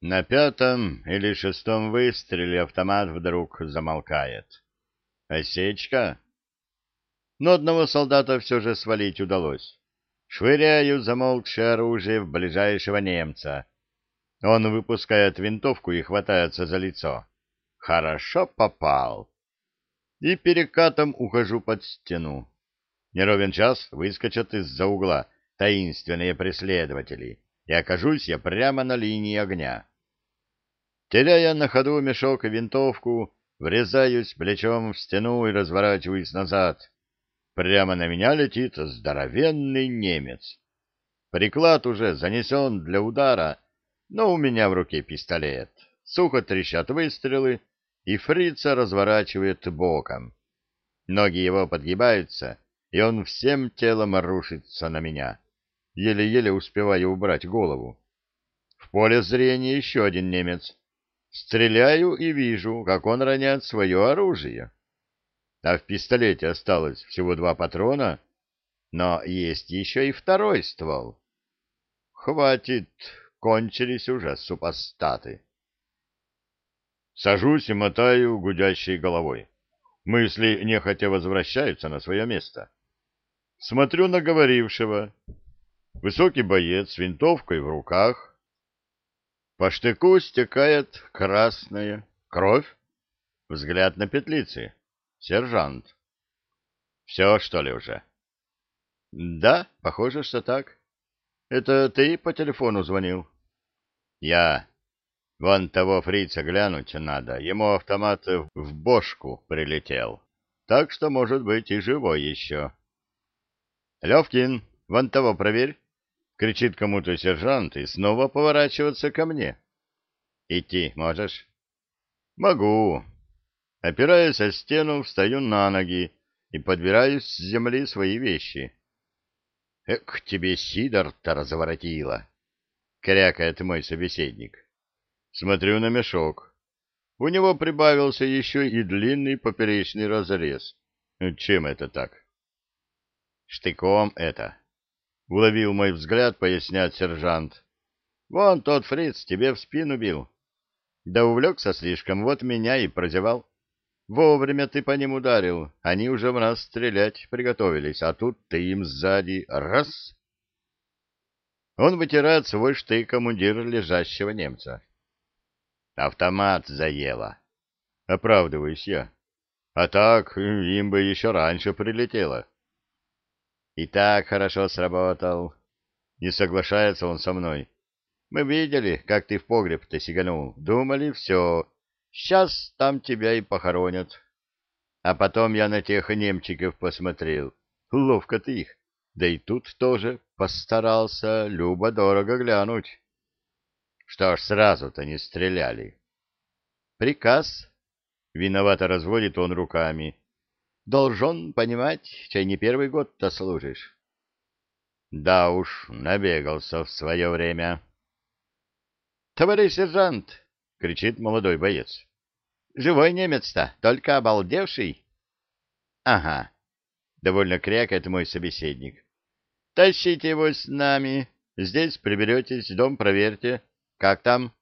На пятом или шестом выстреле автомат вдруг замолкает. Осечка? Но одного солдата все же свалить удалось. Швыряю замолкшее оружие в ближайшего немца. Он выпускает винтовку и хватается за лицо. Хорошо попал. И перекатом ухожу под стену. Неровен час выскочат из-за угла таинственные преследователи, и окажусь я прямо на линии огня. Теряя на ходу мешок и винтовку, врезаюсь плечом в стену и разворачиваюсь назад. Прямо на меня летит здоровенный немец. Приклад уже занесен для удара, но у меня в руке пистолет. Сухо трещат выстрелы, и фрица разворачивает боком. Ноги его подгибаются, и он всем телом рушится на меня. Еле-еле успеваю убрать голову. В поле зрения еще один немец. Стреляю и вижу, как он роняет свое оружие. А в пистолете осталось всего два патрона, но есть еще и второй ствол. Хватит, кончились уже супостаты. Сажусь и мотаю гудящей головой. Мысли нехотя возвращаются на свое место. Смотрю на говорившего. Высокий боец с винтовкой в руках. По штыку стекает красная кровь. Взгляд на петлицы. Сержант. Все, что ли, уже? Да, похоже, что так. Это ты по телефону звонил? Я. Вон того фрица глянуть надо. Ему автомат в бошку прилетел. Так что, может быть, и живой еще. Левкин, вон того проверь. Кричит кому-то сержант и снова поворачиваться ко мне. Идти можешь? Могу. Опираясь о стену, встаю на ноги и подбираю с земли свои вещи. Эх, тебе сидор-то разворотило, крякает мой собеседник. Смотрю на мешок. У него прибавился еще и длинный поперечный разрез. Чем это так? Штыком это. Уловил мой взгляд, поясняет сержант. Вон тот фриц тебе в спину бил. Да увлекся слишком, вот меня и прозевал. Вовремя ты по ним ударил, они уже в нас стрелять приготовились, а тут ты им сзади раз. Он вытирает свой штык командир лежащего немца. Автомат заело. Оправдываюсь я. А так им бы еще раньше прилетело. И так хорошо сработал. Не соглашается он со мной. Мы видели, как ты в погреб-то сиганул. Думали, все. Сейчас там тебя и похоронят. А потом я на тех немчиков посмотрел. Ловко ты их. Да и тут тоже постарался любо-дорого глянуть. Что ж сразу-то не стреляли? Приказ. Виновато разводит он руками. Должен понимать, чай не первый год-то служишь. Да уж, набегался в свое время. Товарищ сержант, кричит молодой боец. Живой немец-то, только обалдевший. Ага, довольно крякает мой собеседник. Тащите его с нами. Здесь приберетесь, дом проверьте. Как там?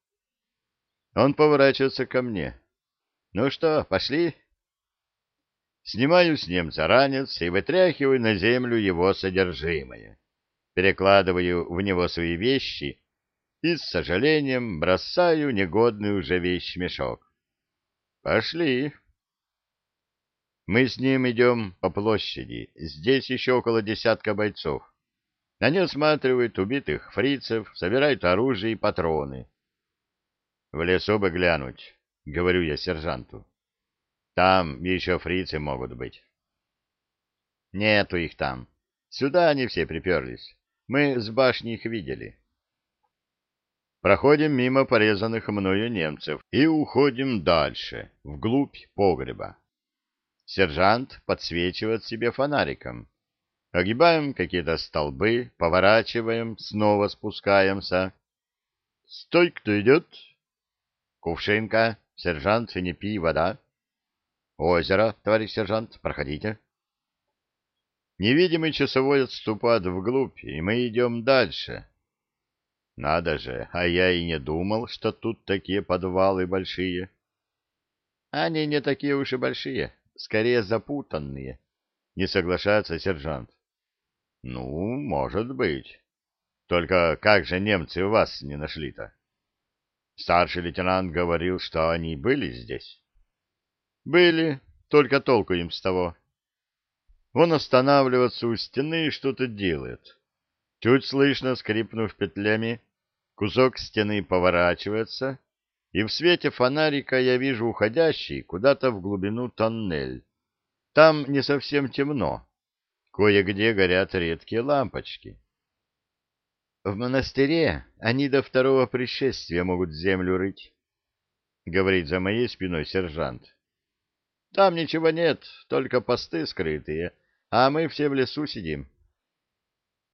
Он поворачивается ко мне. Ну что, пошли? Снимаю с немца ранец и вытряхиваю на землю его содержимое. Перекладываю в него свои вещи и с сожалением бросаю негодный уже вещь-мешок. Пошли. Мы с ним идем по площади. Здесь еще около десятка бойцов. Они осматривают убитых фрицев, собирают оружие и патроны. В лесу бы глянуть, говорю я сержанту. Там еще фрицы могут быть. Нету их там. Сюда они все приперлись. Мы с башни их видели. Проходим мимо порезанных мною немцев и уходим дальше, вглубь погреба. Сержант подсвечивает себе фонариком. Огибаем какие-то столбы, поворачиваем, снова спускаемся. Стой, кто идет? Кувшинка, сержант, не пей, вода. Озеро, товарищ сержант, проходите. Невидимый часовой отступает вглубь, и мы идем дальше. Надо же, а я и не думал, что тут такие подвалы большие. Они не такие уж и большие, скорее запутанные. Не соглашается сержант. Ну, может быть. Только как же немцы вас не нашли-то? Старший лейтенант говорил, что они были здесь. Были, только толку им с того. Он останавливается у стены и что-то делает. Чуть слышно, скрипнув петлями, кусок стены поворачивается, и в свете фонарика я вижу уходящий куда-то в глубину тоннель. Там не совсем темно. Кое-где горят редкие лампочки. В монастыре они до второго пришествия могут землю рыть, — говорит за моей спиной сержант. Там ничего нет, только посты скрытые, а мы все в лесу сидим.